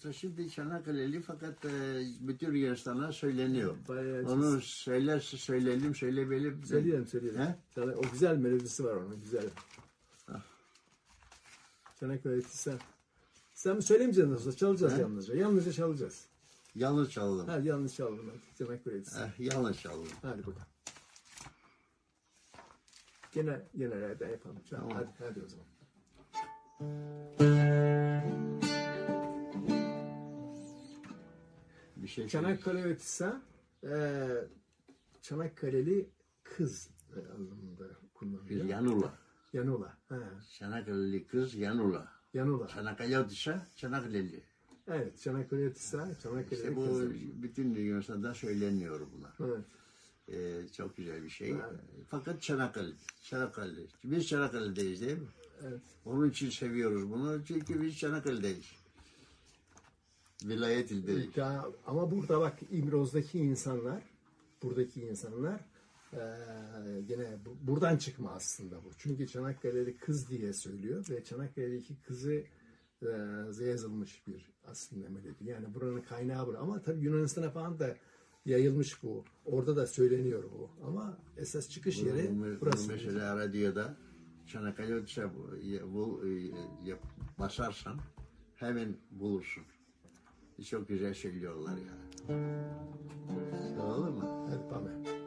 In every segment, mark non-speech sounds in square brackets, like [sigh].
Tuşu değil Çanakkale'li fakat e, bütün Yunanistan'a söyleniyor. bayağı Onu söylerse söyleyelim, söyleyelim. Söyleyelim söyleyelim. He? Sana- O güzel melodisi var onun güzel. Çanakkale sen. Sen mi söylemeyeceksin nasılsa çalacağız He? yalnızca. Yalnızca çalacağız. Yanlış çaldım. Hadi yanlış çaldım ben. Çanakkale sen. Eh, yanlış çaldım. Hadi bakalım. Gene gene yapalım. Tamam. Hadi hadi o zaman. Bir şey Çanakkale ötüsa e, Çanakkale'li kız e, anlamında kullanılıyor. Yanula. Yanula. Ha, Çanakkale'li kız Yanula. Yanula. Çanakkale Tuşa Çanakkale'li. Evet Çanakkale ötüsa Çanakkale'li İşte bu kız. bütün Yunanistan'da söyleniyor bunlar. Evet. Ee, çok güzel bir şey. Fakat Çanakkale, Çanakkale. Biz Çanakkale'deyiz değil mi? Evet. Onun için seviyoruz bunu. Çünkü biz Çanakkale'deyiz. Vilayet ildeyiz. Daha, ama burada bak İmroz'daki insanlar, buradaki insanlar eee, gene bu- buradan çıkma aslında bu. Çünkü Çanakkale'li kız diye söylüyor ve Çanakkale'deki kızı eee yazılmış bir aslında melodi. Yani buranın kaynağı bu. Ama tabii Yunanistan'a falan da yayılmış bu. Orada da söyleniyor bu. Ama esas çıkış yeri bunu burası. mesela radyoda Çanakkale Ötüşe bu- e, yap- basarsan hemen bulursun. Çok güzel söylüyorlar ya. Olur mu? Evet, tamam.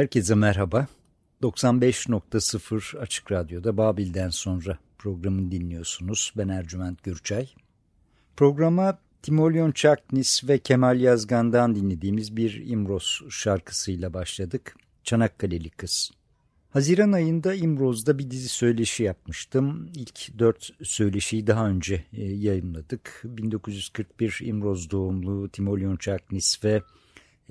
Herkese merhaba. 95.0 Açık Radyo'da Babil'den sonra programını dinliyorsunuz. Ben Ercüment Gürçay. Programa Timolyon Çaknis ve Kemal Yazgan'dan dinlediğimiz bir İmroz şarkısıyla başladık. Çanakkale'li Kız. Haziran ayında İmroz'da bir dizi söyleşi yapmıştım. İlk dört söyleşiyi daha önce e, yayınladık. 1941 İmroz doğumlu Timolyon Çaknis ve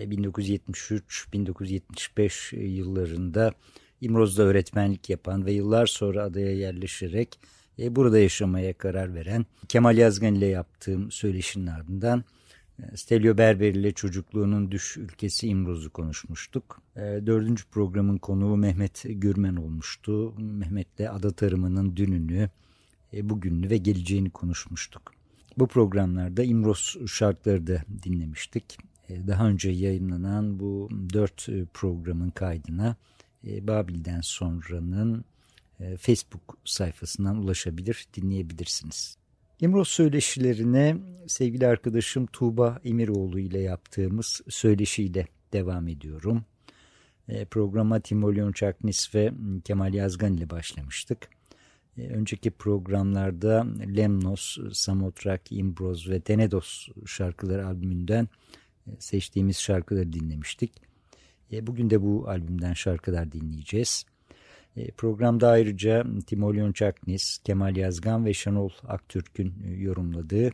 1973-1975 e, yıllarında İmroz'da öğretmenlik yapan ve yıllar sonra adaya yerleşerek e, burada yaşamaya karar veren Kemal Yazgan ile yaptığım söyleşinin ardından e, Stelio Berber ile çocukluğunun düş ülkesi İmroz'u konuşmuştuk. Dördüncü programın konuğu Mehmet Gürmen olmuştu. Mehmet'le ada tarımının dününü, bugününü ve geleceğini konuşmuştuk. Bu programlarda İmroz şarkıları da dinlemiştik. E, daha önce yayınlanan bu dört e, programın kaydına e, Babil'den sonranın Facebook sayfasından ulaşabilir, dinleyebilirsiniz. İmroz söyleşilerine sevgili arkadaşım Tuğba Emiroğlu ile yaptığımız söyleşiyle devam ediyorum. Programa Timolyon Çaknis ve Kemal Yazgan ile başlamıştık. Önceki programlarda Lemnos, Samotrak, Imbroz ve Tenedos şarkıları albümünden seçtiğimiz şarkıları dinlemiştik. E, bugün de bu albümden şarkılar dinleyeceğiz. E, programda ayrıca Timolyon Çaknis, Kemal Yazgan ve Şenol Aktürk'ün yorumladığı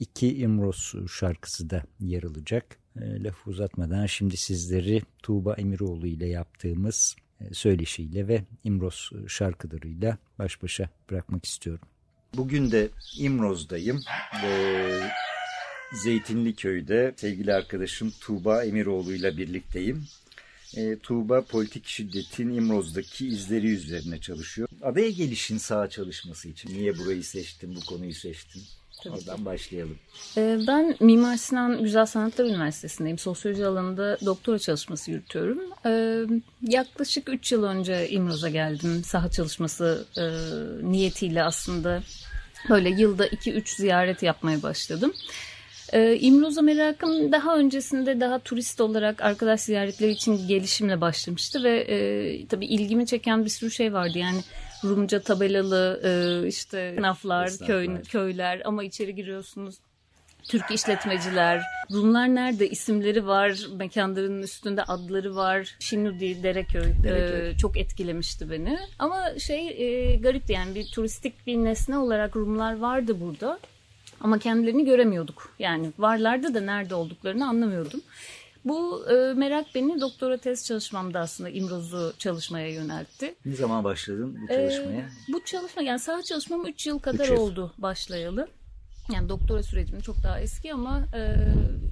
iki İmros şarkısı da yer alacak. E, lafı uzatmadan şimdi sizleri Tuğba Emiroğlu ile yaptığımız söyleşiyle ve İmroz şarkılarıyla baş başa bırakmak istiyorum. Bugün de İmroz'dayım. Ee, Zeytinli Köy'de sevgili arkadaşım Tuğba Emiroğlu ile birlikteyim. E, Tuğba politik şiddetin İmroz'daki izleri üzerine çalışıyor. Adaya gelişin sağ çalışması için niye burayı seçtin, bu konuyu seçtin? Tabii Oradan ki. başlayalım. Ee, ben Mimar Sinan Güzel Sanatlar Üniversitesi'ndeyim. Sosyoloji alanında doktora çalışması yürütüyorum. Ee, yaklaşık 3 yıl önce İmroz'a geldim. Saha çalışması e, niyetiyle aslında böyle yılda 2-3 ziyaret yapmaya başladım. Ee, İmroz'a merakım daha öncesinde daha turist olarak arkadaş ziyaretleri için gelişimle başlamıştı ve e, tabii ilgimi çeken bir sürü şey vardı. Yani Rumca tabelalı e, işte naflar, köy, köyler ama içeri giriyorsunuz Türk işletmeciler, Rumlar nerede isimleri var, mekanların üstünde adları var. Şinudi, Dereköy, Dereköy. E, çok etkilemişti beni. Ama şey e, garipti yani bir turistik bir nesne olarak Rumlar vardı burada. Ama kendilerini göremiyorduk. Yani varlardı da nerede olduklarını anlamıyordum. Bu e, merak beni doktora tez çalışmamda aslında İmroz'u çalışmaya yöneltti. Ne zaman başladın bu çalışmaya? E, bu çalışma yani saha çalışmam 3 yıl kadar yıl. oldu başlayalı. Yani doktora sürecim çok daha eski ama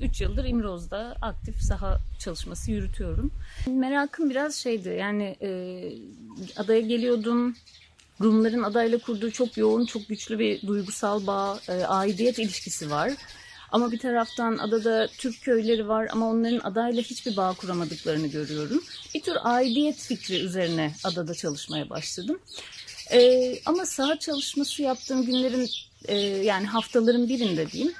3 e, yıldır İmroz'da aktif saha çalışması yürütüyorum. Merakım biraz şeydi yani e, adaya geliyordum Rumların adayla kurduğu çok yoğun, çok güçlü bir duygusal bağ, e, aidiyet ilişkisi var. Ama bir taraftan adada Türk köyleri var ama onların adayla hiçbir bağ kuramadıklarını görüyorum. Bir tür aidiyet fikri üzerine adada çalışmaya başladım. E, ama saha çalışması yaptığım günlerin e, yani haftaların birinde diyeyim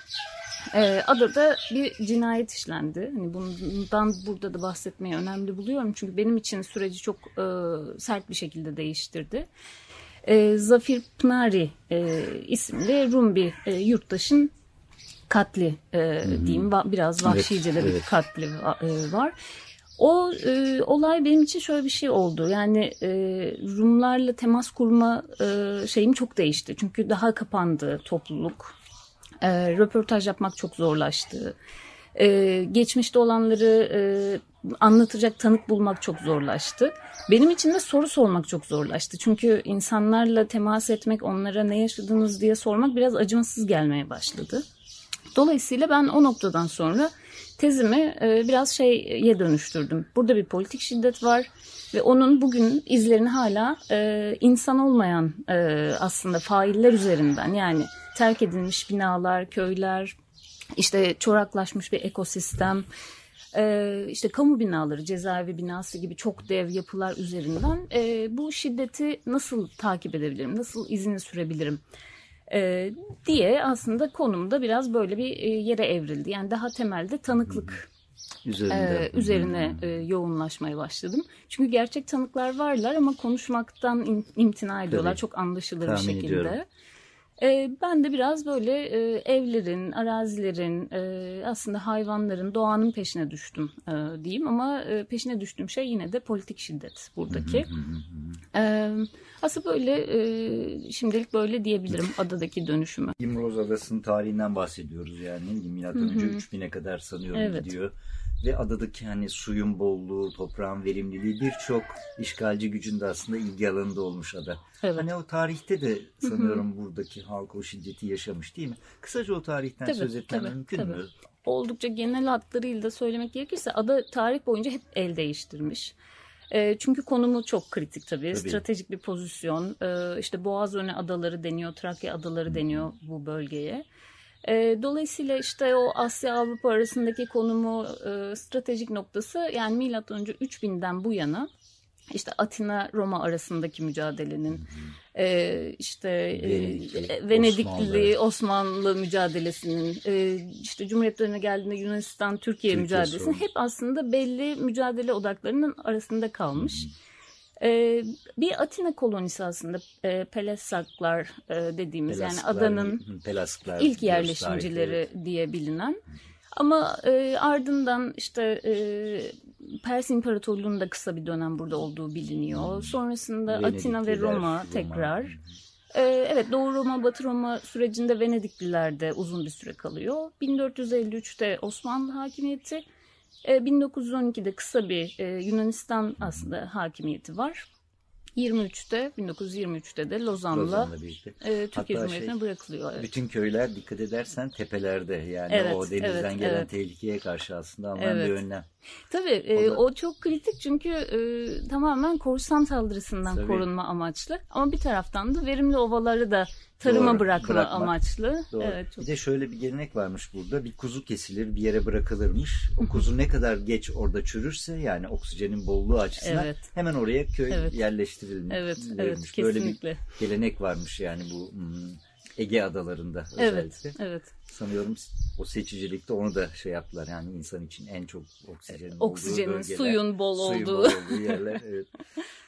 e, adada bir cinayet işlendi. Hani bundan burada da bahsetmeyi önemli buluyorum çünkü benim için süreci çok e, sert bir şekilde değiştirdi e, Zafir Pınari e, isimli Rum bir e, yurttaşın katli e, diyeyim biraz vahşice de bir evet. katli e, var. O e, olay benim için şöyle bir şey oldu. Yani e, Rumlarla temas kurma e, şeyim çok değişti. Çünkü daha kapandı topluluk. E, röportaj yapmak çok zorlaştı. E, geçmişte olanları e, anlatacak tanık bulmak çok zorlaştı. Benim için de soru sormak çok zorlaştı. Çünkü insanlarla temas etmek, onlara ne yaşadınız diye sormak biraz acımasız gelmeye başladı. Dolayısıyla ben o noktadan sonra tezimi e, biraz şeye dönüştürdüm. Burada bir politik şiddet var ve onun bugün izlerini hala e, insan olmayan e, aslında failler üzerinden yani terk edilmiş binalar, köyler, işte çoraklaşmış bir ekosistem, e, işte kamu binaları, cezaevi binası gibi çok dev yapılar üzerinden e, bu şiddeti nasıl takip edebilirim, nasıl izini sürebilirim e, diye aslında konumda biraz böyle bir e, yere evrildi. Yani daha temelde tanıklık Üzerinde. e, üzerine e, yoğunlaşmaya başladım. Çünkü gerçek tanıklar varlar ama konuşmaktan im- imtina ediyorlar Tabii. çok anlaşılır bir Tahmin şekilde. ediyorum. E, ben de biraz böyle e, evlerin, arazilerin, e, aslında hayvanların, doğanın peşine düştüm e, diyeyim ama e, peşine düştüğüm şey yine de politik şiddet buradaki. E, aslında böyle e, şimdilik böyle diyebilirim adadaki dönüşümü. İmroz Adası'nın tarihinden bahsediyoruz yani. Milattan önce 3000'e kadar sanıyorum Evet. gidiyor. Ve adadaki hani suyun bolluğu, toprağın verimliliği birçok işgalci gücün de aslında ilgi alanında olmuş ada. Evet. Hani o tarihte de sanıyorum buradaki halk o şiddeti yaşamış değil mi? Kısaca o tarihten Tabii, söz etmen tabii, mümkün tabii. mü? oldukça genel hatlarıyla da söylemek gerekirse ada tarih boyunca hep el değiştirmiş. E, çünkü konumu çok kritik tabii. Tabii. Stratejik bir pozisyon. E, işte Boğazöne adaları deniyor, Trakya adaları deniyor bu bölgeye. E, dolayısıyla işte o Asya Avrupa arasındaki konumu e, stratejik noktası yani milattan önce 3000'den bu yana işte Atina Roma arasındaki mücadelenin e, işte e, Venedikli, Venedikli Osmanlı, mücadelesinin e, işte Cumhuriyetlerine geldiğinde Yunanistan Türkiye, Türkiye mücadelesinin hep aslında belli mücadele odaklarının arasında kalmış. E, bir Atina kolonisi aslında e, Pelesaklar e, dediğimiz yani Pelasglar, adanın hı, Pelasglar ilk yerleşimcileri diye bilinen. Ama e, ardından işte e, Pers İmparatorluğu'nun da kısa bir dönem burada olduğu biliniyor. Sonrasında Atina ve Venedikliler, Roma tekrar. E, evet Doğu Roma, Batı Roma sürecinde Venedikliler de uzun bir süre kalıyor. 1453'te Osmanlı hakimiyeti, e, 1912'de kısa bir e, Yunanistan aslında hakimiyeti var. 23'te 1923'te de Lozan'la Lozan'la birlikte. e, Türkiye Hatta Cumhuriyeti'ne şey, bırakılıyor. Evet. Bütün köyler dikkat edersen tepelerde yani Evet, o denizden evet, gelen evet. tehlikeye karşı aslında alınan Evet. bir önlem. Tabii e, O o, da- çok kritik çünkü e, tamamen korsan saldırısından Tabii. korunma amaçlı. Ama bir taraftan da verimli ovaları da tarıma Doğru, bırakma bırakmak. amaçlı. Doğru. Evet, çok Bir de şöyle bir gelenek varmış burada. Bir kuzu kesilir, bir yere bırakılırmış. O kuzu ne kadar geç orada çürürse yani oksijenin bolluğu açısından Evet. hemen oraya köy Evet. yerleştirilmiş. Evet, evet. Böyle bir gelenek varmış yani bu hmm, Ege adalarında Evet, özellikle. evet. Sanıyorum o seçicilikte onu da şey yaptılar yani insan için en çok oksijenin olduğu Oksijenin, bölgeler, suyun bol suyun olduğu. bol olduğu yerler. Evet. [laughs]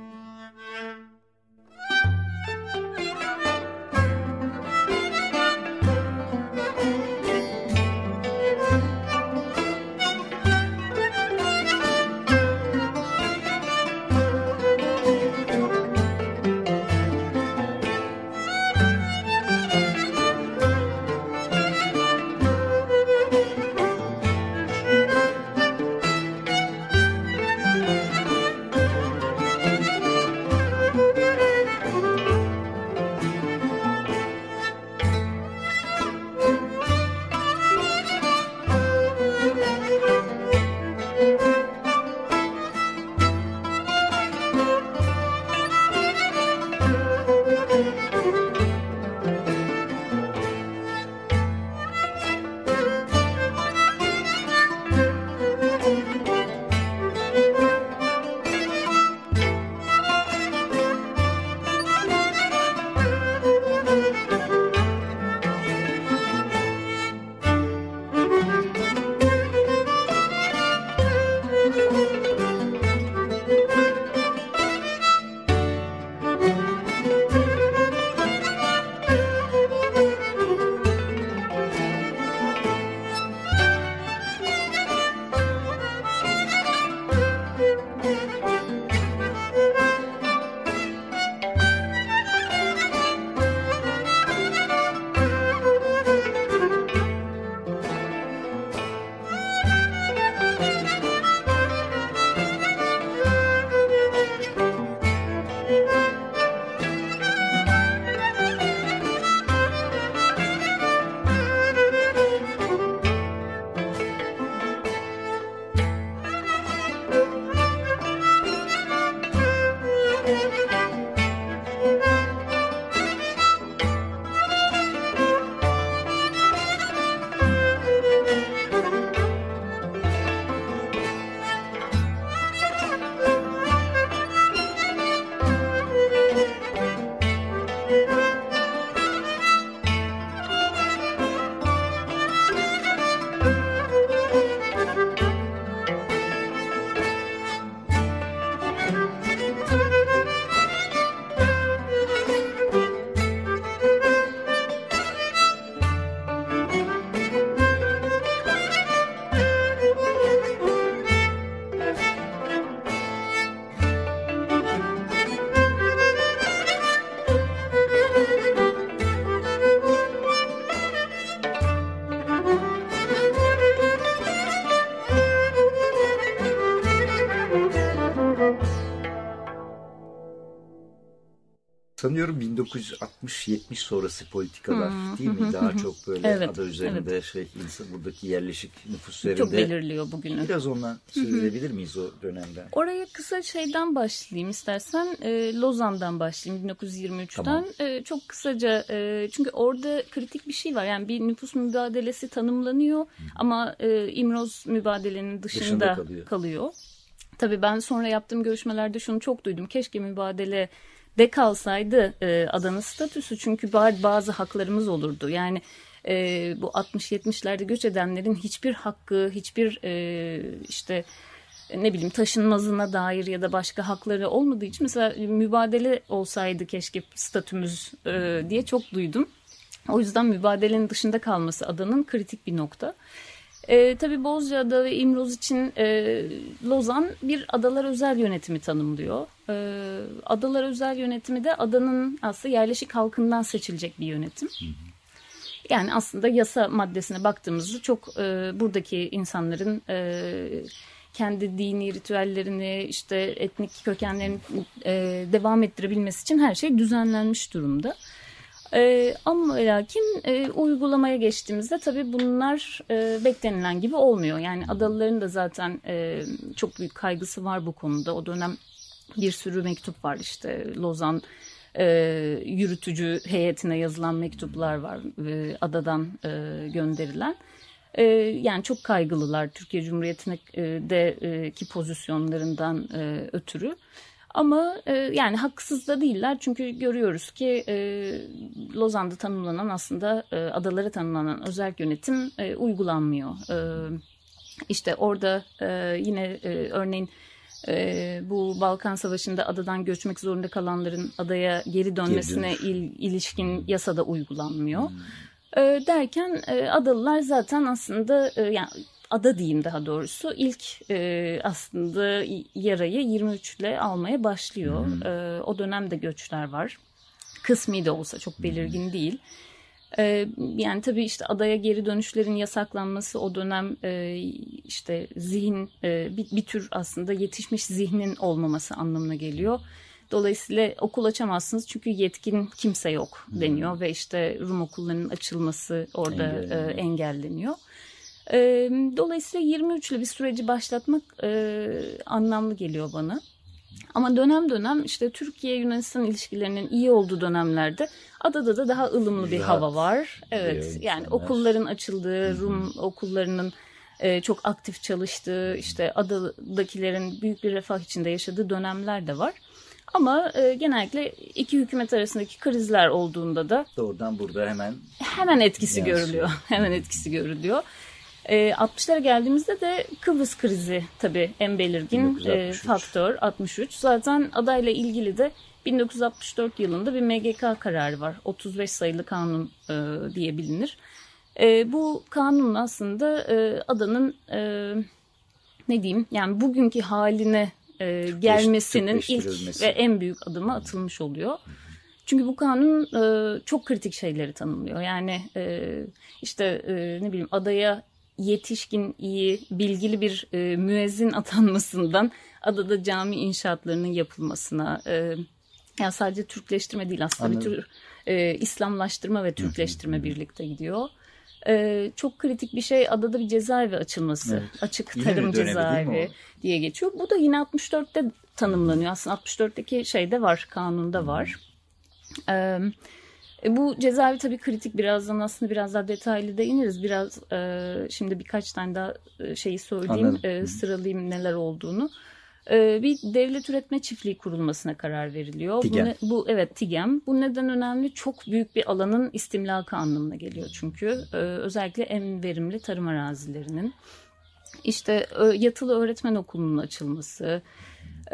Sanıyorum 1960-70 sonrası politikalar değil mi? Daha çok böyle Evet, ada üzerinde şey insan buradaki yerleşik nüfus üzerinde. Çok belirliyor bugünü. Biraz ondan söz edebilir miyiz o dönemden? Oraya kısa şeyden başlayayım istersen. E, Lozan'dan başlayayım 1923'ten. Tamam. E, çok kısaca e, çünkü orada kritik bir şey var. Yani bir nüfus mübadelesi tanımlanıyor ama e, İmroz mübadelenin dışında, Dışında kalıyor. kalıyor. Tabii ben sonra yaptığım görüşmelerde şunu çok duydum. Keşke mübadele de kalsaydı e, adanın statüsü çünkü ba- bazı haklarımız olurdu. Yani e, bu 60-70'lerde göç edenlerin hiçbir hakkı, hiçbir e, işte ne bileyim taşınmazına dair ya da başka hakları olmadığı için mesela mübadele olsaydı keşke statümüz e, diye çok duydum. O yüzden mübadelenin dışında kalması adanın kritik bir nokta. E, tabii Bozcaada ve İmroz için e, Lozan bir adalar özel yönetimi tanımlıyor. E, adalar özel yönetimi de adanın aslında yerleşik halkından seçilecek bir yönetim. Yani aslında yasa maddesine baktığımızda çok e, buradaki insanların e, kendi dini ritüellerini işte etnik kökenlerini e, devam ettirebilmesi için her şey düzenlenmiş durumda. E, ama lakin e, uygulamaya geçtiğimizde tabii bunlar e, beklenilen gibi olmuyor. Yani adalıların da zaten e, çok büyük kaygısı var bu konuda. O dönem bir sürü mektup var işte Lozan e, yürütücü heyetine yazılan mektuplar var e, adadan e, gönderilen. E, yani çok kaygılılar Türkiye Cumhuriyeti'ndeki pozisyonlarından e, ötürü. Ama e, yani haksız da değiller çünkü görüyoruz ki e, Lozan'da tanımlanan aslında e, adalara tanımlanan özel yönetim e, uygulanmıyor. E, işte orada e, yine e, örneğin e, bu Balkan Savaşı'nda adadan göçmek zorunda kalanların adaya geri dönmesine il, ilişkin yasada uygulanmıyor. E, derken e, adalılar zaten aslında e, yani ada diyeyim daha doğrusu ilk e, aslında yarayı 23 ile almaya başlıyor. E, o dönemde göçler var. Kısmi de olsa çok belirgin değil. E, yani tabii işte adaya geri dönüşlerin yasaklanması o dönem e, işte zihin e, bir, bir tür aslında yetişmiş zihnin olmaması anlamına geliyor. Dolayısıyla okul açamazsınız çünkü yetkin kimse yok deniyor ve işte Rum okullarının açılması orada Engelleniyor. e, engelleniyor. E, dolayısıyla 23 ile bir süreci başlatmak e, anlamlı geliyor bana. Ama dönem dönem işte Türkiye-Yunanistan ilişkilerinin iyi olduğu dönemlerde adada da daha ılımlı bir Rahat hava var. Evet yani okulların açıldığı, Rum okullarının e, çok aktif çalıştığı, işte adadakilerin büyük bir refah içinde yaşadığı dönemler de var. Ama e, genellikle iki hükümet arasındaki krizler olduğunda da Doğrudan burada hemen hemen etkisi Yansıyor. görülüyor. [laughs] Hemen etkisi görülüyor. E, 60'lara geldiğimizde de Kıbrıs krizi tabii en belirgin 1963. e, faktör 63. Zaten adayla ilgili de 1964 yılında bir MGK kararı var. 35 sayılı kanun e, diye bilinir. E, bu kanun aslında e, adanın e, ne diyeyim yani bugünkü haline e, gelmesinin ilk ve en büyük adımı atılmış oluyor. Çünkü bu kanun e, çok kritik şeyleri tanımlıyor. Yani e, işte e, ne bileyim adaya yetişkin, iyi, bilgili bir e, müezzin atanmasından adada cami inşaatlarının yapılmasına, e, yani sadece Türkleştirme değil aslında bir Anladım. tür e, İslamlaştırma ve Türkleştirme birlikte gidiyor. E, çok kritik bir şey adada bir cezaevi açılması. Evet. Açık Yine tarım cezaevi diye geçiyor. Bu da yine 64'te tanımlanıyor. Aslında 64'teki şeyde var, kanunda var. Ee, e, bu cezaevi tabii kritik. Birazdan aslında biraz daha detaylı değiniriz. Biraz e, şimdi birkaç tane daha e, şeyi söyleyeyim, Anladım. e, sıralayayım neler olduğunu. E, bir devlet üretme çiftliği kurulmasına karar veriliyor. Bu TİGEM. ne- Bu, evet TİGEM. Bu neden önemli? Çok büyük bir alanın istimlakı anlamına geliyor çünkü. E, özellikle en verimli tarım arazilerinin. İşte yatılı öğretmen okulunun açılması,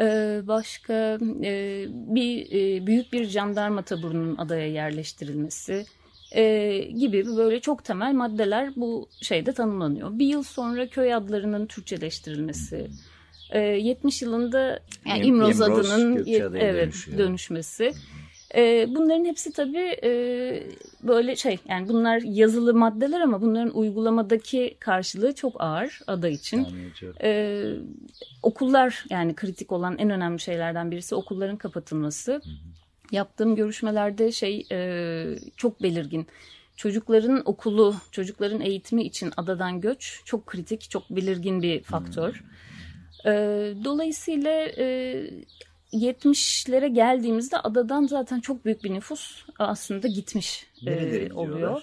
e, başka e, bir e, büyük bir jandarma taburunun adaya yerleştirilmesi e, gibi böyle çok temel maddeler bu şeyde tanımlanıyor. Bir yıl sonra köy adlarının Türkçeleştirilmesi, e, 70 yılında yani İm- İmroz, İmroz adının Gökçeada'ya evet, dönüşüyor. dönüşmesi. E, bunların hepsi tabii e, böyle şey yani bunlar yazılı maddeler ama bunların uygulamadaki karşılığı çok ağır ada için. Ee, okullar yani kritik olan en önemli şeylerden birisi okulların kapatılması. yaptığım görüşmelerde şey e, çok belirgin. Çocukların okulu, çocukların eğitimi için adadan göç çok kritik, çok belirgin bir faktör. E, dolayısıyla e, 70'lere geldiğimizde adadan zaten çok büyük bir nüfus aslında gitmiş e, oluyor.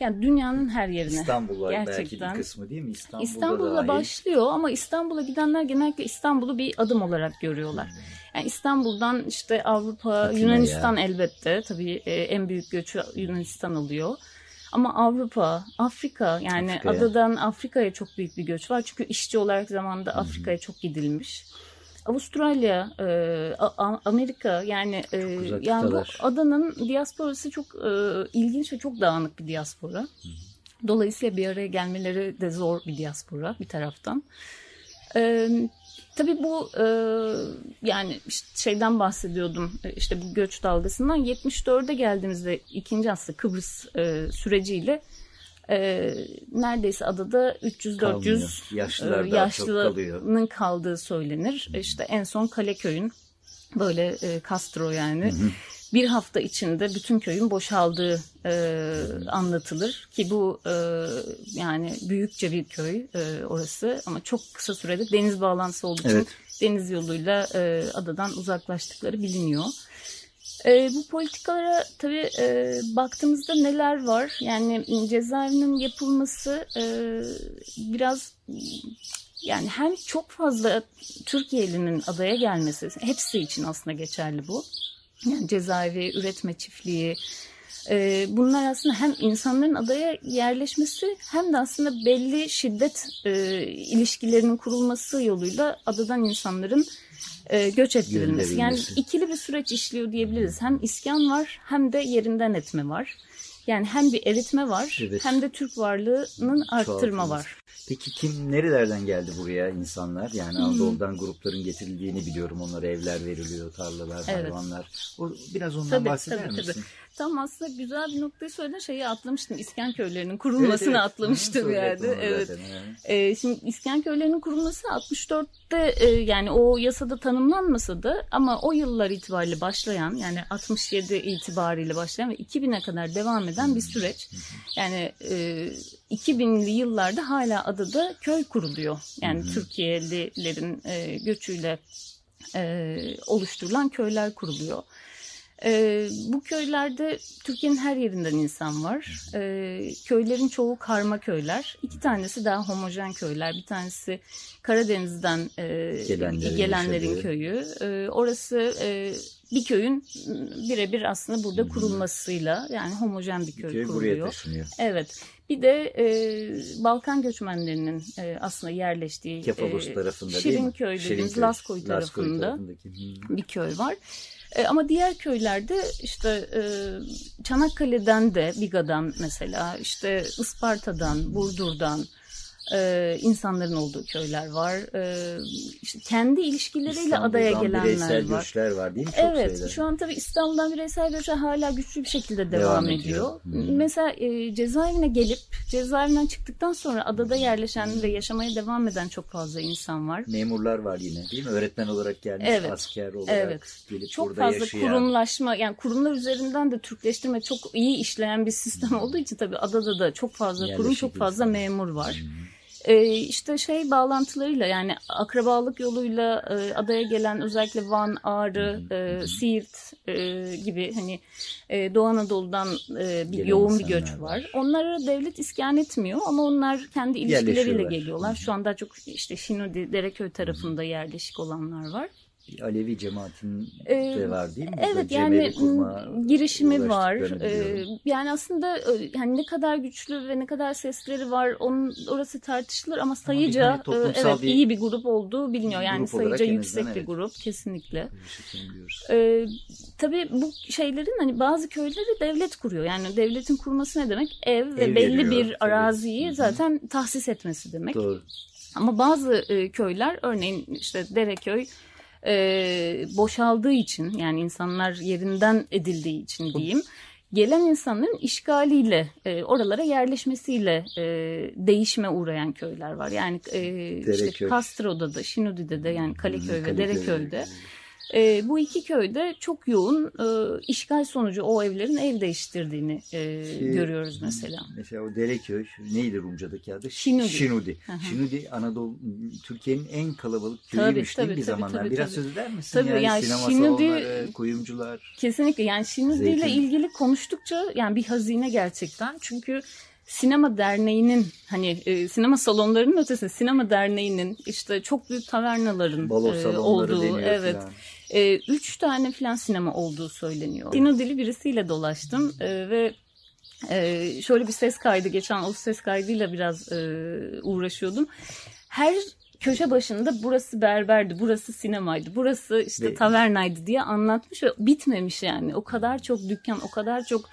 Yani dünyanın her yerine. İstanbul var belki bir kısmı değil mi? İstanbul'da, İstanbul'la başlıyor ama İstanbul'a gidenler genellikle İstanbul'u bir adım olarak görüyorlar. Yani İstanbul'dan işte Avrupa, Atina'ya. Yunanistan elbette tabii e, en büyük göçü Yunanistan alıyor. Ama Avrupa, Afrika yani Afrika'ya. adadan Afrika'ya çok büyük bir göç var. Çünkü işçi olarak zamanında Afrika'ya çok gidilmiş. Avustralya, e, Amerika yani e, yani bu adanın diasporası çok e, ilginç ve çok dağınık bir diaspora. Dolayısıyla bir araya gelmeleri de zor bir diaspora bir taraftan. Ee, tabii bu e, yani işte şeyden bahsediyordum e, işte bu göç dalgasından 74'e geldiğimizde ikinci aslında Kıbrıs e, süreciyle e, neredeyse adada 300-400 Kalmıyor. Yaşlılar e, yaşlının kaldığı söylenir. E, İşte en son Kaleköy'ün böyle e, Castro yani bir hafta içinde bütün köyün boşaldığı e, anlatılır ki bu e, yani büyükçe bir köy e, orası ama çok kısa sürede deniz bağlantısı olduğu için Evet. deniz yoluyla e, adadan uzaklaştıkları biliniyor. E, bu politikalara tabii e, baktığımızda neler var? Yani cezaevinin yapılması e, biraz yani hem çok fazla Türkiye'linin adaya gelmesi, hepsi için aslında geçerli bu. Yani cezaevi, üretme çiftliği, e, bunlar aslında hem insanların adaya yerleşmesi hem de aslında belli şiddet e, ilişkilerinin kurulması yoluyla adadan insanların e, göç ettirilmesi. Yani ikili bir süreç işliyor diyebiliriz. Hem iskan var hem de yerinden etme var. Yani hem bir eritme var Evet. hem de Türk varlığının arttırma var. Peki kim nerelerden geldi buraya insanlar? Yani Hmm. Anadolu'dan grupların getirildiğini biliyorum. Onlara evler veriliyor, tarlalar, Evet. hayvanlar. O, biraz ondan Tabii, bahseder tabii, misin? tabii. Tam aslında güzel bir noktayı söyledin. Şeyi atlamıştım. İskan köylerinin kurulmasını atlamıştım Hı, yani. soracaktım onu Evet. zaten, evet. Ee, şimdi İskan köylerinin kurulması 64'te e, yani o yasada tanımlanmasa da ama o yıllar itibariyle başlayan yani 67 itibariyle başlayan ve 2000'e kadar devam eden bir süreç. Yani e, 2000'li yıllarda hala adada köy kuruluyor. Yani Türkiye'lilerin e, göçüyle e, oluşturulan köyler kuruluyor. E, bu köylerde Türkiye'nin her yerinden insan var. E, köylerin çoğu karma köyler. İki tanesi daha homojen köyler. Bir tanesi Karadeniz'den e, Gelenlerin gelenlerin köyü. E, orası e, bir köyün birebir aslında burada kurulmasıyla yani homojen bir köy, Köy kuruluyor. Evet. Bir de e, Balkan göçmenlerinin e, aslında yerleştiği Kefalos e, tarafında? Şirinköy dediğimiz Şirinköy, Laskoy Laskoy tarafında tarafındaki. Hı. bir köy var. E, ama diğer köylerde işte e, Çanakkale'den de Biga'dan mesela işte Isparta'dan, Burdur'dan e, insanların olduğu köyler var. E, işte kendi ilişkileriyle adaya gelenler bireysel var. göçler var değil mi? Çok Evet, sayıda. şu an tabii İstanbul'dan bireysel göçler hala güçlü bir şekilde devam, Devam ediyor. ediyor. Hmm. Mesela e, cezaevine gelip cezaevinden çıktıktan sonra adada yerleşen ve yaşamaya devam eden çok fazla insan var. Memurlar var yine değil mi? Öğretmen olarak gelmiş, Evet, asker olarak evet. gelip Çok burada fazla yaşayan. kurumlaşma yani kurumlar üzerinden de Türkleştirme çok iyi işleyen bir sistem olduğu için tabii adada da çok fazla kurum Yerleşik çok fazla insan. memur var. Ee, işte şey bağlantılarıyla yani akrabalık yoluyla e, adaya gelen özellikle Van, Ağrı, e, Siirt e, gibi hani e, Doğu Anadolu'dan e, bir Gelen yoğun bir göç var. var. Onlara devlet iskan etmiyor ama onlar kendi ilişkileriyle geliyorlar. Şu anda çok işte Şinodi, Dereköy tarafında yerleşik olanlar var. Bir Alevi cemaatin Ee, de var değil mi? Burada Evet Cemeli yani kurma m, girişimi var. Ee, yani aslında e, yani ne kadar güçlü ve ne kadar sesleri var onun orası tartışılır ama sayıca hani toplumsal e, evet bir- iyi bir grup olduğu biliniyor. Yani sayıca yüksek azından bir evet. grup kesinlikle. Bir. Ee, tabii bu şeylerin hani bazı köyleri devlet kuruyor. Yani devletin kurması ne demek? Ev ve Ev belli veriyor, bir tabii. araziyi Hı hı. zaten tahsis etmesi demek. Doğru. Ama bazı e, köyler örneğin işte Dereköy e, boşaldığı için yani insanlar yerinden edildiği için diyeyim gelen insanların işgaliyle e, oralara yerleşmesiyle e, değişime uğrayan köyler var. Yani e, işte Dereköy. Castro'da da Şinudi'de de yani Kaleköy ve. Dereköy'de E, bu iki köyde çok yoğun e, işgal sonucu o evlerin ev değiştirdiğini e, Şey, görüyoruz mesela. Mesela o Dereköy neydi Rumca'daki adı? Şinudi. Şinudi. Hı. Şinudi Anadolu Türkiye'nin en kalabalık Tabii, köyüymüş tabii, değil mi bir tabii, zamanlar? tabii, Biraz tabii. söz eder misin? Tabii, yani, yani sinema Şinudi- salonları, kuyumcular. Kesinlikle yani Şinuzi ile ilgili konuştukça yani bir hazine gerçekten. Çünkü sinema derneğinin hani e, sinema salonlarının ötesinde sinema derneğinin işte çok büyük tavernaların e, olduğu deniyor evet. falan. E, üç tane falan sinema olduğu söyleniyor. Sinodili birisiyle dolaştım e, ve e, şöyle bir ses kaydı geçen o ses kaydıyla biraz e, uğraşıyordum. Her köşe başında burası berberdi, burası sinemaydı, burası işte Ve- tavernaydı diye anlatmış ve bitmemiş yani. O kadar çok dükkan, o kadar çok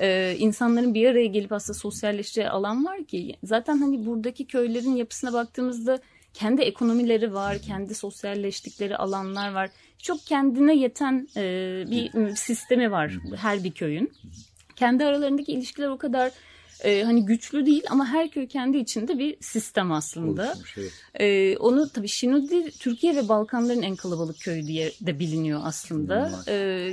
e, insanların bir araya gelip aslında sosyalleşeceği alan var ki. Zaten hani buradaki köylerin yapısına baktığımızda kendi ekonomileri var, kendi sosyalleştikleri alanlar var. Çok kendine yeten e, bir sistemi var her bir köyün. Kendi aralarındaki ilişkiler o kadar e, hani güçlü değil ama her köy kendi içinde bir sistem aslında. Evet. Ee, onu tabii Şinudi Türkiye ve Balkanların en kalabalık köyü diye de biliniyor aslında.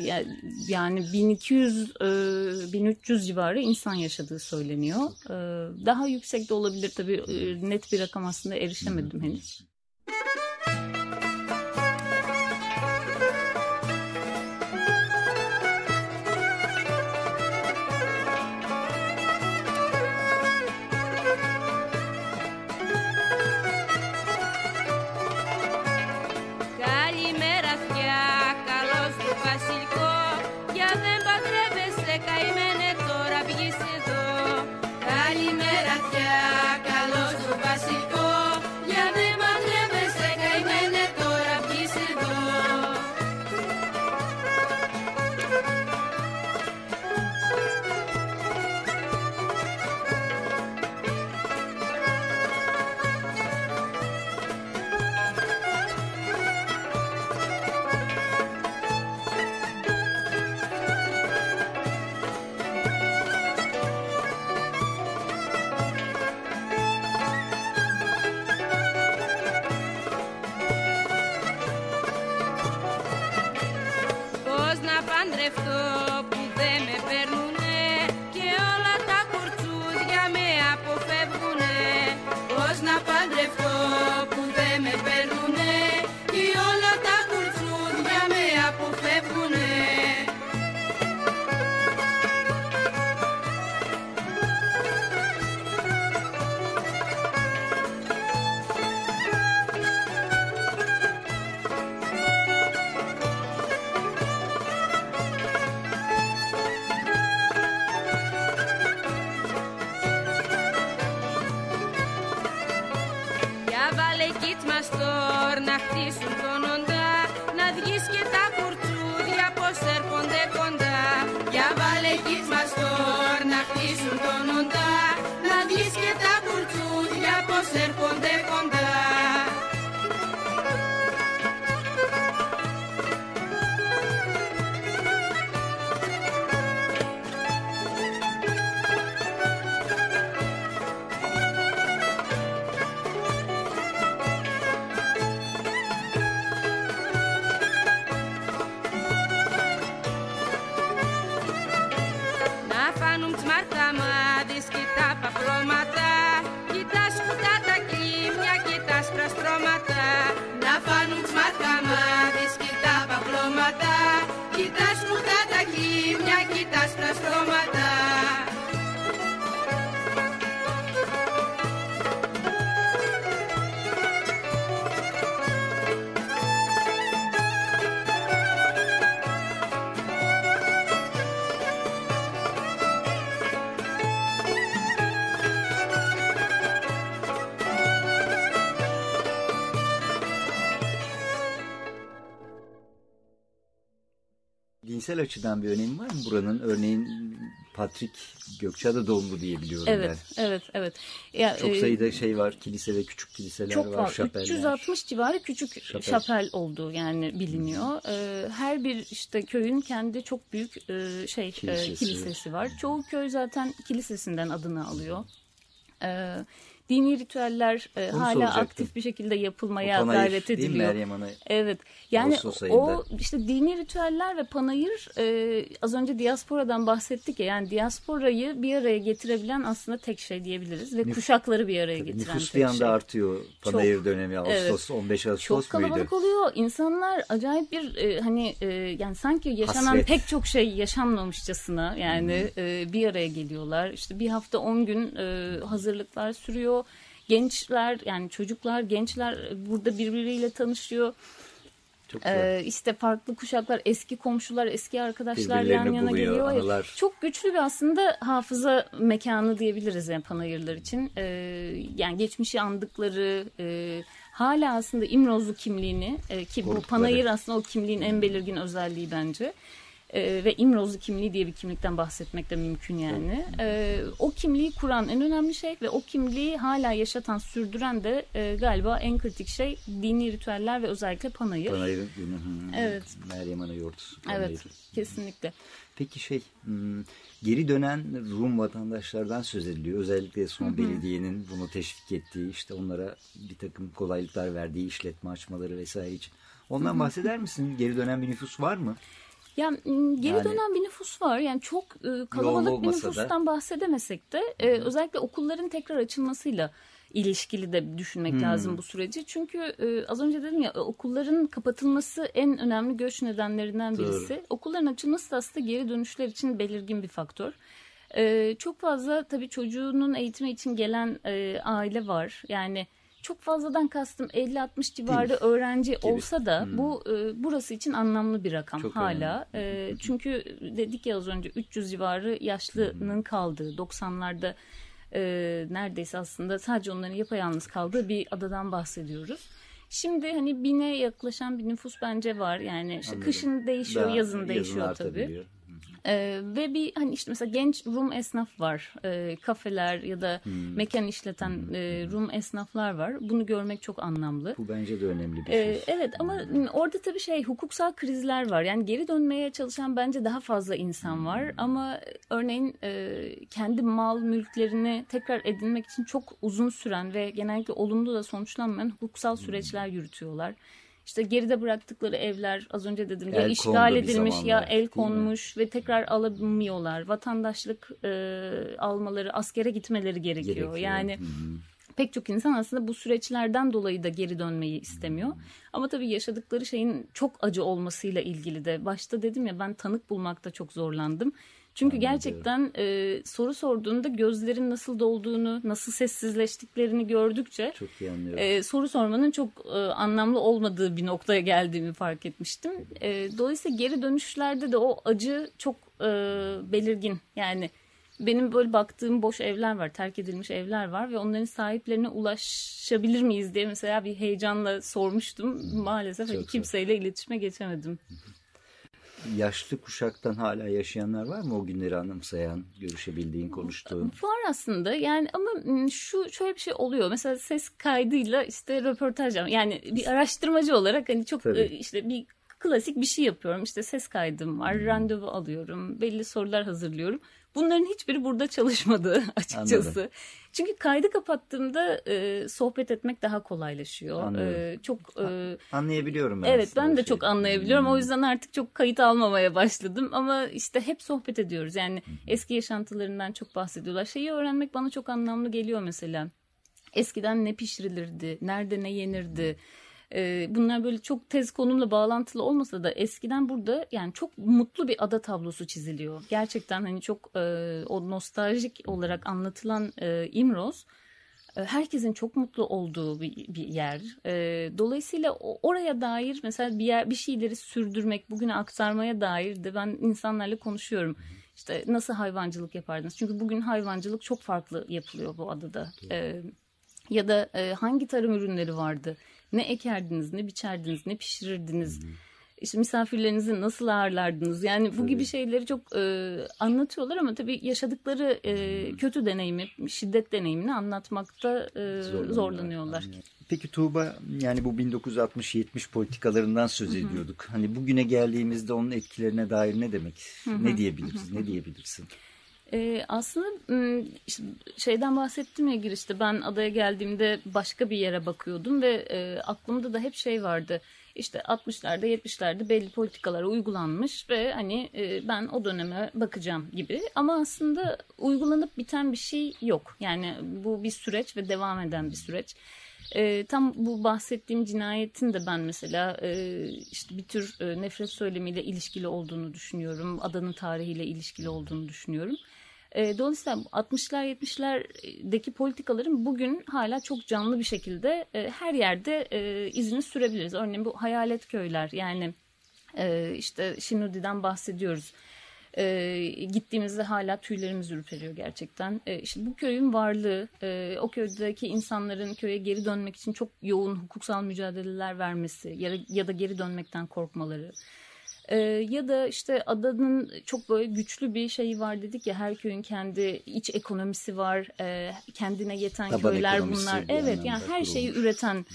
Ya- yani 1200 e, 1300 civarı insan yaşadığı söyleniyor. Ee, daha yüksek de olabilir tabii e, net bir rakam aslında erişemedim henüz. Κίτσμαστορ να χτίσουν τον οντά Να βγεις και τα κουρτσούδια πως έρχονται κοντά. Για βάλε κίτσμαστορ να χτίσουν τον οντά Να βγεις και τα κουρτσούδια πως έρχονται κοντά Καμά τα μαβεί και τα παπλωμάτα. Και τα σπουδά τα τα στρωμάτα. bilimsel açıdan bir önemi var mı buranın? Örneğin Patrik Gökçeada doğumlu diye biliyorum evet, ben. Evet, evet, Ya, çok e, sayıda şey var, kilise ve küçük kiliseler çok var, şapeller. 360 civarı küçük şapel, şapel olduğu yani biliniyor. Ee, her bir işte köyün kendi çok büyük e, şey e, kilisesi. Kilisesi var. Çoğu köy zaten kilisesinden adını alıyor. Evet dini ritüeller e, Onu hala soracaktım. aktif bir şekilde yapılmaya O panayır gayret değil mi ediliyor. Meryem Ana? Evet. Yani o işte dini ritüeller ve panayır e, az önce diasporadan bahsettik ya yani diasporayı bir araya getirebilen aslında tek şey diyebiliriz ve Nüf- kuşakları bir araya getiren Nüfus tek bir anda şey. artıyor. Panayır dönemi Evet. Ağustos 15 Ağustos Çok kalabalık muydu? oluyor. İnsanlar acayip bir e, hani e, yani sanki yaşanan Hasret. pek çok şey yaşanmamışçasına yani e, bir araya geliyorlar. İşte bir hafta 10 gün e, hazırlıklar sürüyor. Gençler yani çocuklar, gençler burada birbiriyle tanışıyor. Çok güzel. Ee, işte farklı kuşaklar, eski komşular, eski arkadaşlar yan yana buluyor, geliyor. anılar. Çok güçlü bir aslında hafıza mekanı diyebiliriz yani panayırlar için. Ee, yani geçmişi andıkları, e, hala aslında İmrozlu kimliğini e, ki bu panayır aslında o kimliğin en belirgin özelliği bence. Ee, ve İmrozlu kimliği diye bir kimlikten bahsetmek de mümkün yani. Ee, o kimliği kuran en önemli şey ve o kimliği hala yaşatan, sürdüren de e, galiba en kritik şey dini ritüeller ve özellikle panayır. Hı. Evet. Meryem Ana yoğurtusu. Evet, kesinlikle. Peki şey hmm, geri dönen Rum vatandaşlardan söz ediliyor. Özellikle son belediyenin bunu teşvik ettiği işte onlara bir takım kolaylıklar verdiği işletme açmaları vesaire için. Ondan bahseder misin? Geri dönen bir nüfus var mı? Ya geri Yani- dönen bir nüfus var. Yani çok e, kalabalık bir olmasa da. nüfustan bahsedemesek de e, özellikle okulların tekrar açılmasıyla ilişkili de düşünmek Hmm. lazım bu süreci. Çünkü e, az önce dedim ya okulların kapatılması en önemli göç nedenlerinden Doğru. birisi. Okulların açılması da aslında geri dönüşler için belirgin bir faktör. E, çok fazla tabii çocuğunun eğitimi için gelen e, aile var. Yani çok fazladan kastım 50-60 civarı öğrenci olsa da bu e, burası için anlamlı bir rakam Çok hala. E, çünkü dedik ya az önce 300 civarı yaşlının kaldığı 90'larda e, neredeyse aslında sadece onların yapayalnız kaldığı bir adadan bahsediyoruz. Şimdi hani bine yaklaşan bir nüfus bence var. Yani işte Anladım. kışın değişiyor, Daha yazın değişiyor tabii. Ee, ve bir hani işte mesela genç Rum esnaf var. Ee, kafeler ya da Hmm. mekan işleten e, Rum esnaflar var. Bunu görmek çok anlamlı. Bu bence de önemli bir şey. evet ama orada tabii şey hukuksal krizler var. Yani geri dönmeye çalışan bence daha fazla insan var. Ama örneğin e, kendi mal mülklerini tekrar edinmek için çok uzun süren ve genellikle olumlu da sonuçlanmayan hukuksal süreçler yürütüyorlar. İşte geride bıraktıkları evler az önce dedim ya El işgal kondu bir edilmiş ya zamanlar, el konmuş ve tekrar alamıyorlar. Vatandaşlık e, almaları, askere gitmeleri gerekiyor. Gerekiyor. Yani Hı hı. pek çok insan aslında bu süreçlerden dolayı da geri dönmeyi istemiyor. Ama tabii yaşadıkları şeyin çok acı olmasıyla ilgili de başta dedim ya ben tanık bulmakta çok zorlandım. Çünkü gerçekten e, soru sorduğunda gözlerin nasıl dolduğunu, nasıl sessizleştiklerini gördükçe Çok iyi anlıyorum. e, soru sormanın çok e, anlamlı olmadığı bir noktaya geldiğimi fark etmiştim. E, dolayısıyla geri dönüşlerde de o acı çok e, belirgin. Yani benim böyle baktığım boş evler var, terk edilmiş evler var ve onların sahiplerine ulaşabilir miyiz diye mesela bir heyecanla sormuştum. Maalesef Çok hani kimseyle iletişime geçemedim. Yaşlı kuşaktan hala yaşayanlar var mı o günleri anımsayan, görüşebildiğin, konuştuğun? Var aslında yani ama şu şöyle bir şey oluyor. Mesela ses kaydıyla işte röportaj yani bir araştırmacı olarak hani çok Tabii. işte bir klasik bir şey yapıyorum. İşte ses kaydım Hmm. var, randevu alıyorum, belli sorular hazırlıyorum. Bunların hiçbiri burada çalışmadı [laughs] açıkçası. Anladım. Çünkü kaydı kapattığımda e, sohbet etmek daha kolaylaşıyor. Anladım. E, çok e, Anlayabiliyorum ben Evet ben o de şeyi. çok anlayabiliyorum. O Hmm. yüzden artık çok kayıt almamaya başladım. Ama işte hep sohbet ediyoruz. Yani eski yaşantılarından çok bahsediyorlar. Şeyi öğrenmek bana çok anlamlı geliyor mesela. Eskiden ne pişirilirdi, nerede ne yenirdi. Ee, bunlar böyle çok tez konumla bağlantılı olmasa da eskiden burada yani çok mutlu bir ada tablosu çiziliyor. Gerçekten hani çok e, o nostaljik olarak anlatılan e, İmroz e, herkesin çok mutlu olduğu bir, bir yer. E, dolayısıyla oraya dair mesela bir yer, bir şeyleri sürdürmek, bugüne aktarmaya dair de ben insanlarla konuşuyorum. İşte nasıl hayvancılık yapardınız? Çünkü bugün hayvancılık çok farklı yapılıyor bu adada. E, ya da e, hangi tarım ürünleri vardı? Ne ekerdiniz, ne biçerdiniz, ne pişirirdiniz? İşte misafirlerinizi nasıl ağırlardınız? Yani bu gibi şeyleri çok e, anlatıyorlar ama tabii yaşadıkları e, kötü deneyimi, şiddet deneyimini anlatmakta e, zorlanıyorlar. Peki Tuğba yani bu 1960-70 politikalarından söz ediyorduk. Hani bugüne geldiğimizde onun etkilerine dair ne demek? Ne diyebiliriz? Ne diyebilirsin? Ee, aslında işte şeyden bahsettim ya girişte ben adaya geldiğimde başka bir yere bakıyordum ve e, aklımda da hep şey vardı. İşte 60'larda 70'lerde belli politikalar uygulanmış ve hani e, ben o döneme bakacağım gibi. Ama aslında uygulanıp biten bir şey yok. Yani bu bir süreç ve devam eden bir süreç. E, tam bu bahsettiğim cinayetin de ben mesela e, işte bir tür e, nefret söylemiyle ilişkili olduğunu düşünüyorum. Adanın tarihiyle ilişkili olduğunu düşünüyorum. E, dolayısıyla 60'lar 70'lerdeki politikaların bugün hala çok canlı bir şekilde e, her yerde e, izini sürebiliriz. Örneğin bu hayalet köyler yani e, işte Şinudi'den bahsediyoruz. E, gittiğimizde hala tüylerimiz ürperiyor gerçekten. E, işte bu köyün varlığı, e, o köydeki insanların köye geri dönmek için çok yoğun hukuksal mücadeleler vermesi ya ya da geri dönmekten korkmaları. Ee, ya da işte adanın çok böyle güçlü bir şeyi var dedik ya her köyün kendi iç ekonomisi var e, kendine yeten Taban köyler bunlar evet yani her şeyi kurulmuş. üreten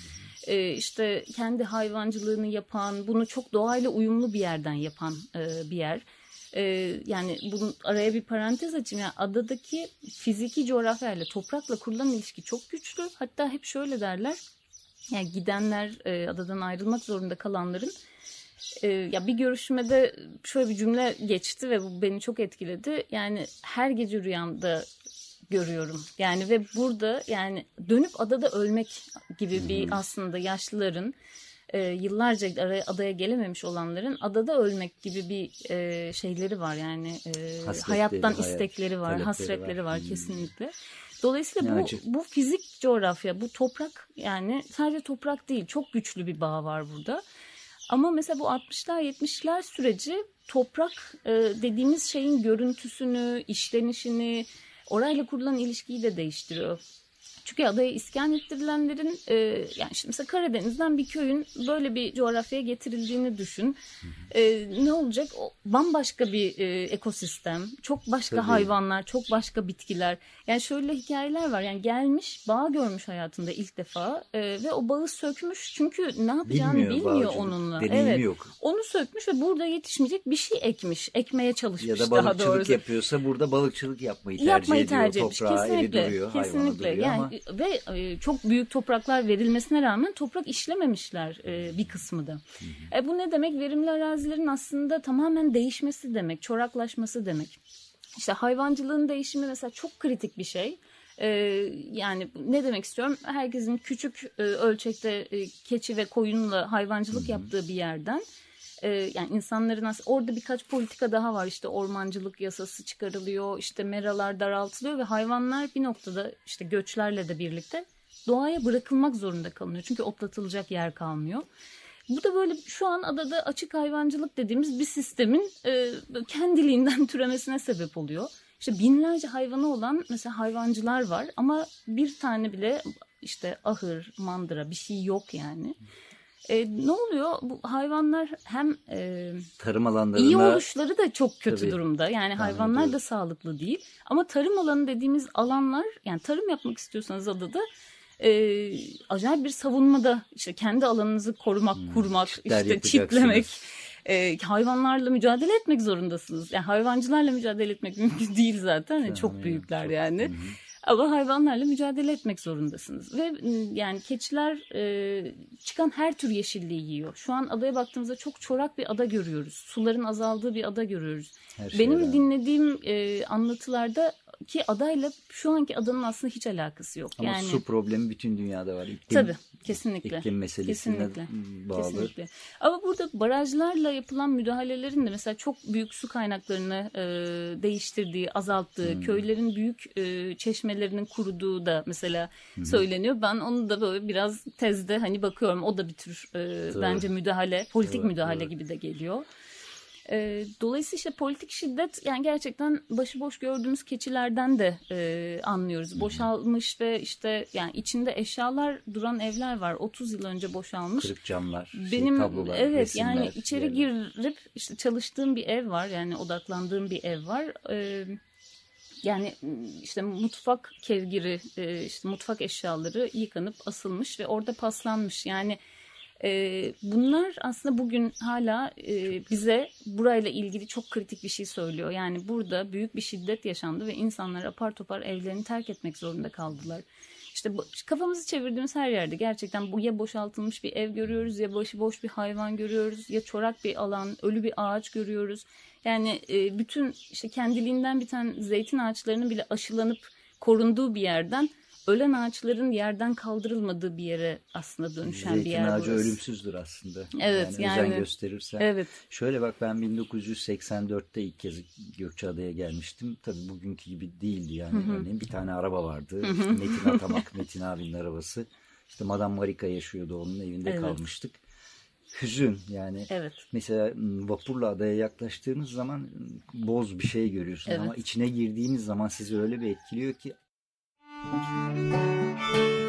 e, işte kendi hayvancılığını yapan bunu çok doğayla uyumlu bir yerden yapan e, bir yer. E, yani bunun araya bir parantez açayım yani adadaki fiziki coğrafyayla toprakla kurulan ilişki çok güçlü hatta hep şöyle derler yani gidenler e, adadan ayrılmak zorunda kalanların e, ya bir görüşmede şöyle bir cümle geçti ve bu beni çok etkiledi. Yani her gece rüyamda görüyorum. Yani ve burada yani dönüp adada ölmek gibi bir aslında yaşlıların e, yıllarca araya, adaya gelememiş olanların adada ölmek gibi bir e, şeyleri var yani e, Hasretleri, hayattan hayat istekleri var, hasretleri var, var. Kesinlikle. Dolayısıyla Ne bu, acı. bu fizik coğrafya, bu toprak yani sadece toprak değil çok güçlü bir bağ var burada. Ama mesela bu 60'lar 70'ler süreci toprak e, dediğimiz şeyin görüntüsünü, işlenişini, orayla kurulan ilişkiyi de değiştiriyor. Çünkü adaya iskan ettirilenlerin e, yani işte mesela Karadeniz'den bir köyün böyle bir coğrafyaya getirildiğini düşün. E, ne olacak? O, bambaşka bir e, ekosistem, çok başka Tabii. hayvanlar, çok başka bitkiler. Yani şöyle hikayeler var. Yani gelmiş, bağ görmüş hayatında ilk defa e, ve o bağı sökmüş. Çünkü ne yapacağını Bilmiyor, bilmiyor, bağcılık onunla. deneyimi evet. yok. Onu sökmüş ve burada yetişmeyecek bir şey ekmiş. Ekmeye çalışmış Ya da daha balıkçılık doğrusu. yapıyorsa burada balıkçılık yapmayı tercih Yapmayı ediyor. tercih etmiş. Toprağı eli Kesinlikle. duruyor, hayvanı kesinlikle. duruyor yani ama ve e, çok büyük topraklar verilmesine rağmen toprak işlememişler e, bir kısmı da. E, bu ne demek? Verimli arazilerin aslında tamamen değişmesi demek, çoraklaşması demek. İşte hayvancılığın değişimi mesela çok kritik bir şey. E, yani ne demek istiyorum? Herkesin küçük e, ölçekte e, keçi ve koyunla hayvancılık yaptığı bir yerden e, yani insanların aslında orada birkaç politika daha var işte ormancılık yasası çıkarılıyor işte meralar daraltılıyor ve hayvanlar bir noktada işte göçlerle de birlikte doğaya bırakılmak zorunda kalınıyor çünkü otlatılacak yer kalmıyor. Bu da böyle şu an adada açık hayvancılık dediğimiz bir sistemin e, kendiliğinden [laughs] türemesine sebep oluyor. İşte binlerce hayvanı olan mesela hayvancılar var ama bir tane bile işte ahır, mandıra bir şey yok yani. E, ne oluyor? Bu hayvanlar hem e, tarım alanlarında iyi oluşları da çok kötü Tabii. durumda. Yani hayvanlar ediyorum. da sağlıklı değil. Ama tarım alanı dediğimiz alanlar yani tarım yapmak istiyorsanız adada e, acayip bir savunmada işte kendi alanınızı korumak, kurmak, Hmm, çitler işte çitlemek, e, hayvanlarla mücadele etmek zorundasınız. Yani hayvancılarla mücadele etmek [laughs] mümkün değil zaten. Yani çok büyükler yani. Ama hayvanlarla mücadele etmek zorundasınız. Ve m, yani keçiler e, çıkan her tür yeşilliği yiyor. Şu an adaya baktığımızda çok çorak bir ada görüyoruz. Suların azaldığı bir ada görüyoruz. Her Benim dinlediğim e, anlatılarda ki adayla şu anki adanın aslında hiç alakası yok. ama yani su problemi bütün dünyada var. İklim, Tabii kesinlikle. iklim meselesine Kesinlikle. bağlı. Kesinlikle. Ama burada barajlarla yapılan müdahalelerin de mesela çok büyük su kaynaklarını e, değiştirdiği, azalttığı, Hmm. köylerin büyük e, çeşmelerinin kuruduğu da mesela söyleniyor. Ben onu da böyle biraz tezde hani bakıyorum. O da bir tür e, bence müdahale, politik Evet, müdahale evet. gibi de geliyor. E, dolayısıyla işte politik şiddet yani gerçekten başıboş gördüğümüz keçilerden de e, anlıyoruz. Boşalmış ve işte yani içinde eşyalar duran evler var. 30 yıl önce boşalmış. Kırık camlar, şey, Benim tablolar, evet resimler, yani içeri yerler. girip işte çalıştığım bir ev var yani odaklandığım bir ev var. Ee, yani işte mutfak kevgiri, e, işte mutfak eşyaları yıkanıp asılmış ve orada paslanmış. Yani bunlar aslında bugün hala e, bize burayla ilgili çok kritik bir şey söylüyor. Yani burada büyük bir şiddet yaşandı ve insanlar apar topar evlerini terk etmek zorunda kaldılar. İşte kafamızı çevirdiğimiz her yerde gerçekten bu ya boşaltılmış bir ev görüyoruz ya başı boş bir hayvan görüyoruz ya çorak bir alan, ölü bir ağaç görüyoruz. Yani e, bütün işte kendiliğinden biten zeytin ağaçlarının bile aşılanıp korunduğu bir yerden ölen ağaçların yerden kaldırılmadığı bir yere aslında dönüşen Zeytin bir yer ağacı burası. ölümsüzdür aslında. Evet, yani. Özen yani- gösterirsen. Evet. Şöyle bak ben 1984'te ilk kez Gökçeada'ya gelmiştim. Tabii bugünkü gibi değildi yani. Örneğin bir tane araba vardı. İşte Metin [laughs] Atamak, Metin abinin arabası. İşte Madame Marika yaşıyordu onun evinde Evet. kalmıştık. Hüzün yani. Evet. Mesela m, vapurla adaya yaklaştığınız zaman m, boz bir şey görüyorsun Evet. ama içine girdiğiniz zaman sizi öyle bir etkiliyor ki Música